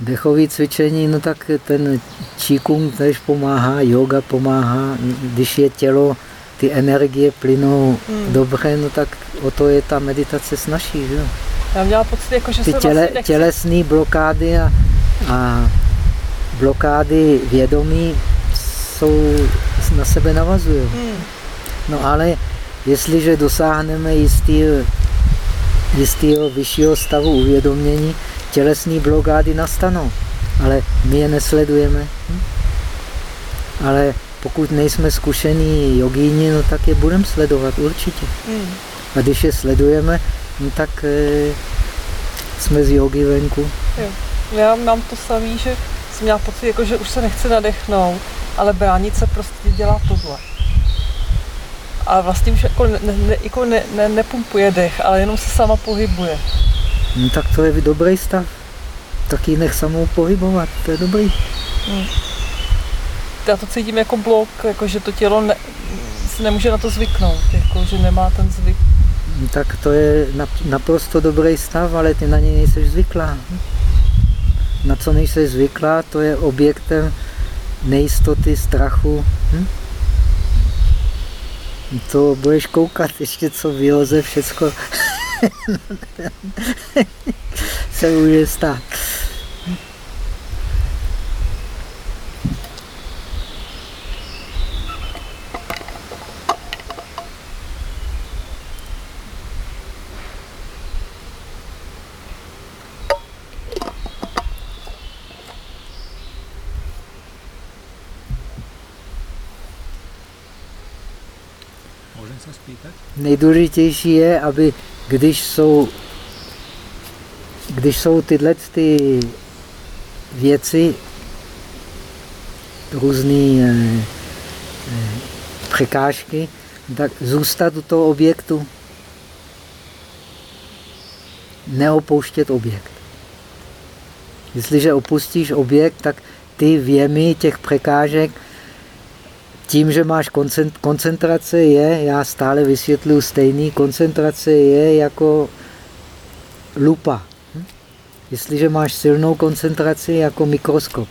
Dechové cvičení, no tak ten číkung tež pomáhá, yoga pomáhá, když je tělo, ty energie plynou hmm. dobře, no tak o to je ta meditace snažší. Že? Já měla pocit, jako, že ty se těle, vlastně tělesné blokády a, a blokády vědomí jsou, na sebe navazují. Hmm. No ale jestliže dosáhneme jistého jistého vyššího stavu uvědomění, tělesní blokády nastanou, ale my je nesledujeme. Hm? Ale pokud nejsme zkušení jogíni, no tak je budeme sledovat určitě. Hmm. A když je sledujeme, no tak e, jsme z jogy venku. Jo. Já mám to samé, že jsem měla pocit, jako, že už se nechci nadechnout, ale bránit se prostě dělá tohle. A vlastně už jako, ne, ne, jako ne, ne, nepumpuje dech, ale jenom se sama pohybuje. No tak to je dobrý stav. Taky nech samou pohybovat, to je dobrý. Hmm. Já to cítím jako blok, jako že to tělo ne, nemůže na to zvyknout, jako že nemá ten zvyk. No tak to je naprosto dobrý stav, ale ty na něj nejsi zvyklá. Na co nejsi zvyklá, to je objektem nejistoty, strachu. Hm? To budeš koukat ještě, co v Joze všecko se může stát. Nejdůležitější je, aby když jsou, když jsou tyhle ty věci, různé eh, eh, překážky, tak zůstat u toho objektu. Neopouštět objekt. Jestliže opustíš objekt, tak ty věmy těch překážek tím, že máš koncentrace je, já stále vysvětluji stejný, koncentrace je jako lupa. Hm? Jestliže máš silnou koncentraci jako mikroskop.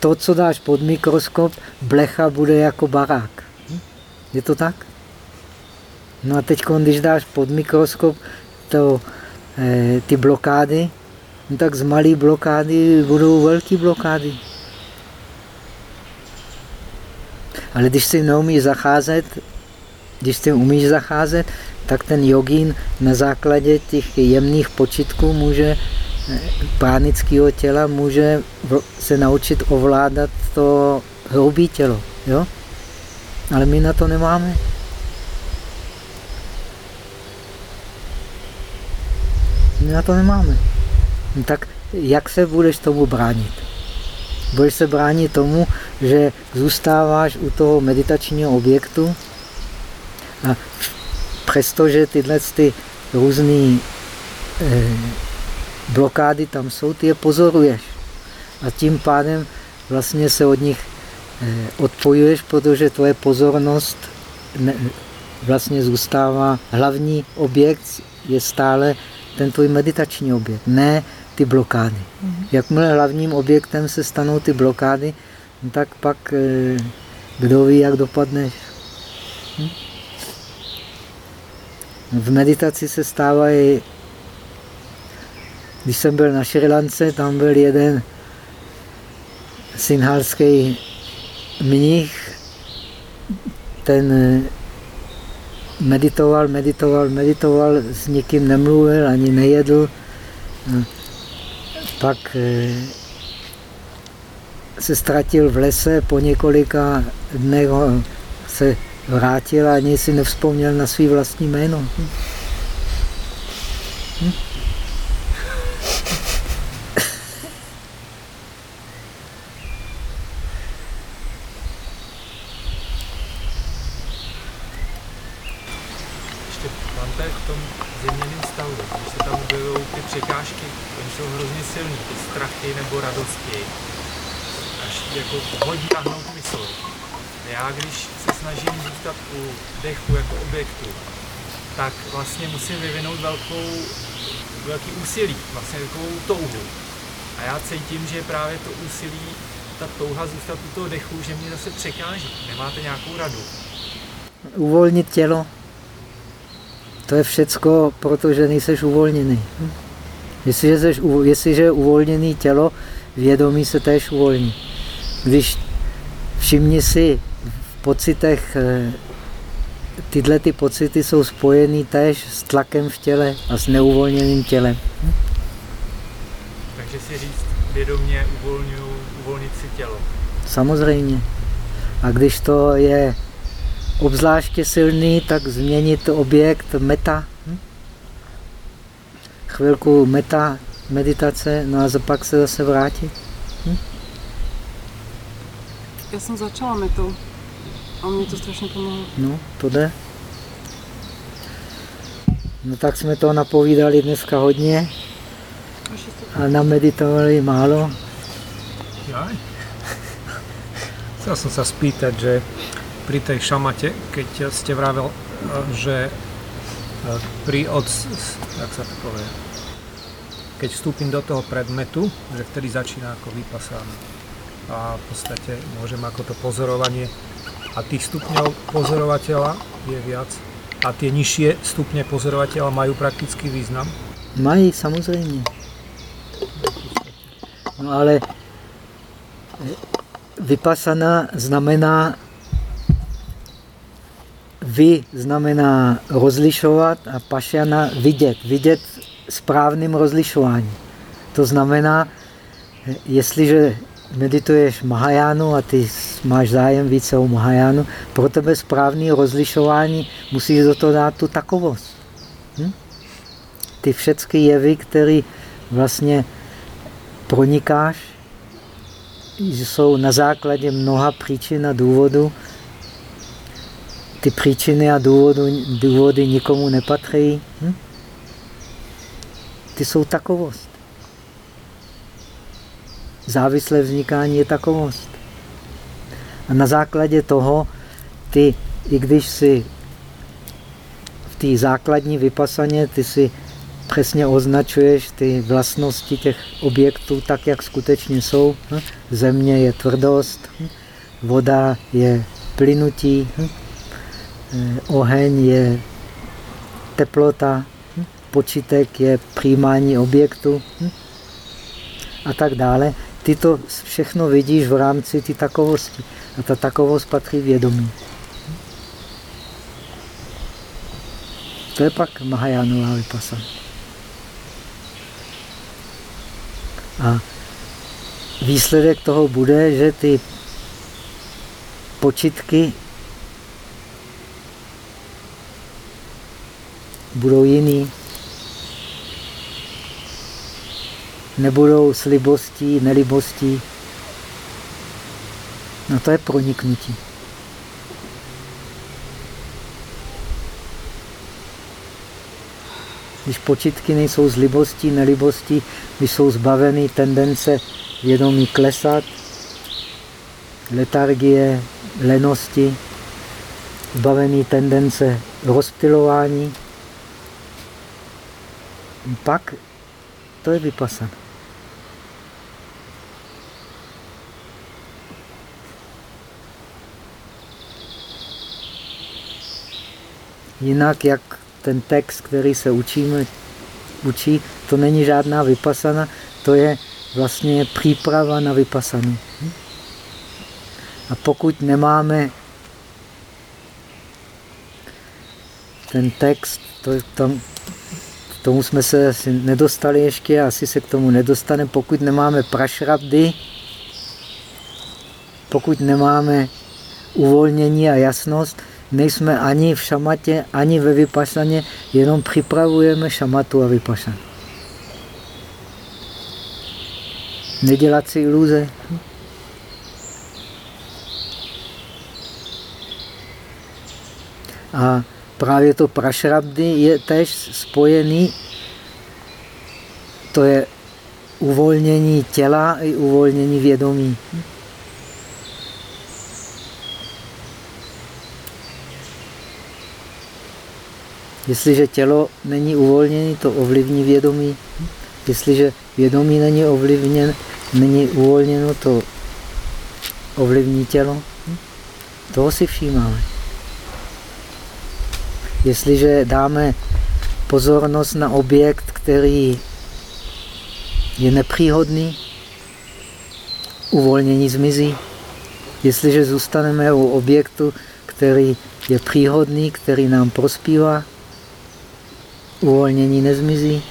To, co dáš pod mikroskop, blecha bude jako barák. Hm? Je to tak? No a teď, když dáš pod mikroskop to, eh, ty blokády, no tak z malé blokády budou velké blokády. Ale když si neumíš zacházet, když si umíš zacházet, tak ten jogín na základě těch jemných počitků může pánického těla může se naučit ovládat to hroubé tělo. Jo? Ale my na to nemáme. My na to nemáme. No tak jak se budeš tomu bránit? Budeš se bránit tomu, že zůstáváš u toho meditačního objektu a přestože tyhle ty různé eh, blokády tam jsou, ty je pozoruješ. A tím pádem vlastně se od nich eh, odpojuješ, protože tvoje pozornost ne, vlastně zůstává. Hlavní objekt je stále ten tvůj meditační objekt, ne ty blokády. Mm. Jakmile hlavním objektem se stanou ty blokády, no tak pak eh, kdo ví, jak dopadneš. Hm? V meditaci se stávají, když jsem byl na Šrilance, tam byl jeden synhalský mnich ten meditoval, meditoval, meditoval, s nikým nemluvil, ani nejedl. Pak se ztratil v lese, po několika dnech se vrátil a ani si nevzpomněl na svý vlastní jméno. Hm? Hm? Ještě mám tady v tom změněném stavu, když se tam objevují ty překážky, oni jsou hrozně silný, ty strachy nebo radosti, až jako hodí tahnout mysl. Já když se snažím zůstat u dechu jako objektu, tak musím vyvinout velkou, velký úsilí, vlastně takovou touhu. A já cítím, že právě to úsilí, ta touha zůstat u toho dechu, že mě zase překáží. Nemáte nějakou radu? Uvolnit tělo. To je všecko, protože nejseš uvolněný. Jestliže, seš, jestliže je uvolněný tělo, vědomí se též uvolní. Když všimni si v pocitech eh, tyhle ty pocity jsou spojený též s tlakem v těle a s neuvolněným tělem. Takže si říct, vědomě uvolňuji, uvolnit si tělo. Samozřejmě. A když to je obzvláště silný, tak změnit objekt meta. Chvilku meta meditace, no a pak se zase vrátit. Hm? Já jsem začala metou. A mě to strašně pomohlo. No, to jde. No tak jsme to napovídali dneska hodně a nameditovali málo. Jaj. Chcel som sa spýtať, že pri tej šamate, keď ste vravel, že pri od... jak sa to povie? Keď vstúpim do toho predmetu, že vtedy začína ako vypasána. A v podstate môžem ako to pozorovanie a tých stupňov pozorovateľa je viac. A tie nižšie stupně pozorovateľa majú praktický význam? Mají, samozřejmě. No ale vypasana znamená vy znamená rozlišovat a pašana vidět. Vidět správným rozlišováním. To znamená, jestliže medituješ Mahajánu a ty máš zájem více o Mahajánu, pro tebe správný rozlišování musíš do toho dát tu takovost. Hm? Ty všechny jevy, které vlastně pronikáš, jsou na základě mnoha příčin a důvodů. Ty příčiny a důvody, důvody nikomu nepatří. Hm? Ty jsou takovost závislé vznikání je takovost. Na základě toho ty, i když si v té základní vypasaně, ty si přesně označuješ ty vlastnosti těch objektů tak, jak skutečně jsou. Hm? Země je tvrdost, hm? voda je plynutí, hm? eh, oheň je teplota, počítek je přijímání objektu a tak dále. Ty to všechno vidíš v rámci ty takovosti. A ta takovost patří vědomí. To je pak Mahajánová vypasana. A výsledek toho bude, že ty počitky budou jiný. nebudou s libostí, nelibostí. No to je proniknutí. Když počitky nejsou z libostí, nelibostí, když jsou zbaveny tendence vědomí klesat, letargie, lenosti, zbavený tendence rozptilování, pak to je vypasané. Jinak, jak ten text, který se učíme, učí, to není žádná vypasana, to je vlastně příprava na vypasanu. A pokud nemáme ten text, to, tam, k tomu jsme se asi nedostali ještě, asi se k tomu nedostaneme, pokud nemáme prašrabdy, pokud nemáme uvolnění a jasnost, nejsme ani v šamatě, ani ve vypašaně, jenom připravujeme šamatu a vypašan. Nedělat si iluze. A právě to prašrabdy je tež spojený, to je uvolnění těla i uvolnění vědomí. Jestliže tělo není uvolněné, to ovlivní vědomí. Jestliže vědomí není ovlivněn, není uvolněno, to ovlivní tělo. Toho si všímáme. Jestliže dáme pozornost na objekt, který je nepříhodný, uvolnění zmizí. Jestliže zůstaneme u objektu, který je příhodný, který nám prospívá, uvolnění nezmizí.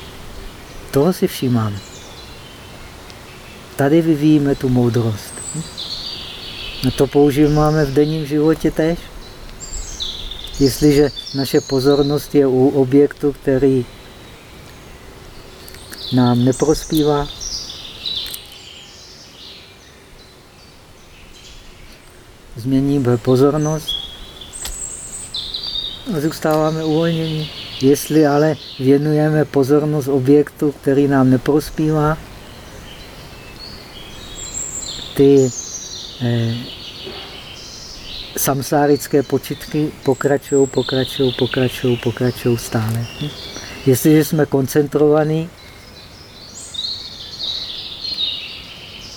Toho si všímáme. Tady vyvíjíme tu moudrost. A to používáme v denním životě tež. Jestliže naše pozornost je u objektu, který nám neprospívá, změníme pozornost a zůstáváme uvolnění. Jestli ale věnujeme pozornost objektu, který nám neprospívá, ty eh, samsárické počitky pokračují, pokračují, pokračují, pokračují stále. Jestliže jsme koncentrovaní,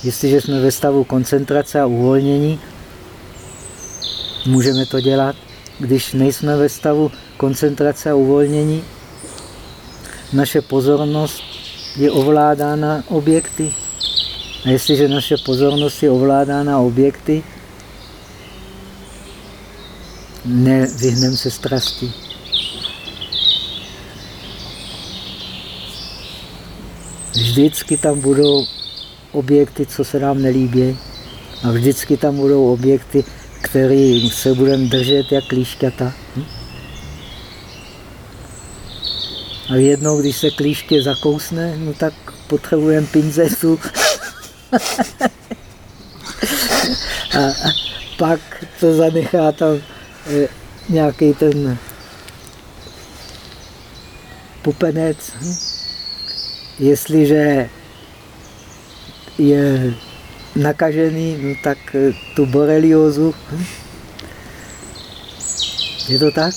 jestliže jsme ve stavu koncentrace a uvolnění, můžeme to dělat. Když nejsme ve stavu koncentrace a uvolnění, naše pozornost je ovládána objekty. A jestliže naše pozornost je ovládána objekty, nevyhneme se strasti. Vždycky tam budou objekty, co se nám nelíbí. A vždycky tam budou objekty, které se budeme držet jak klíšťata. Hm? A jednou, když se klíště zakousne, no tak potřebujeme pinzetu. a, pak to zanechá tam e, nějaký ten pupenec. Jestliže je nakažený, no tak tu boreliózu. Hm? Je to tak?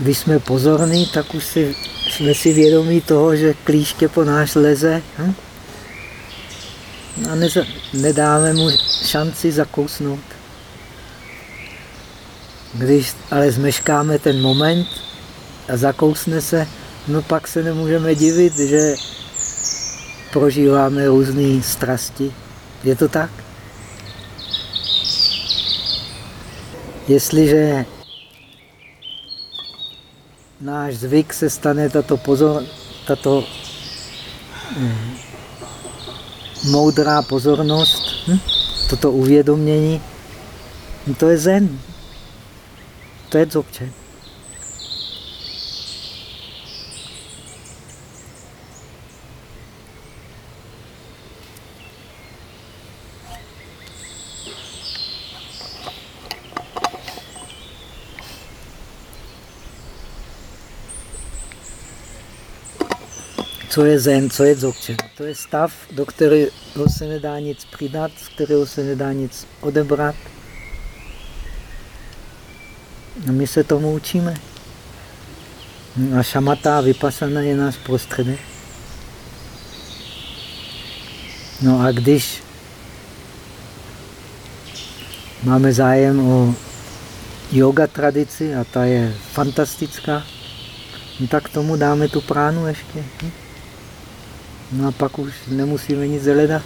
Když jsme pozorní, tak už si, jsme si vědomí toho, že klíště po náš leze. Hm? A neza, nedáme mu šanci zakousnout. Když ale zmeškáme ten moment a zakousne se, no pak se nemůžeme divit, že prožíváme různé strasti. Je to tak? Jestliže náš zvyk se stane tato pozor, tato hm, moudrá pozornost, hm, toto uvědomění, to je zen. To je dzogče. Co je zen, co je dzogchen. To je stav, do kterého se nedá nic přidat, z kterého se nedá nic odebrat. A my se tomu učíme. A šamata vypasana je náš prostředek. No a když máme zájem o yoga tradici a ta je fantastická, no tak tomu dáme tu pránu ještě. hm? No a pak už nemusíme nic hledat.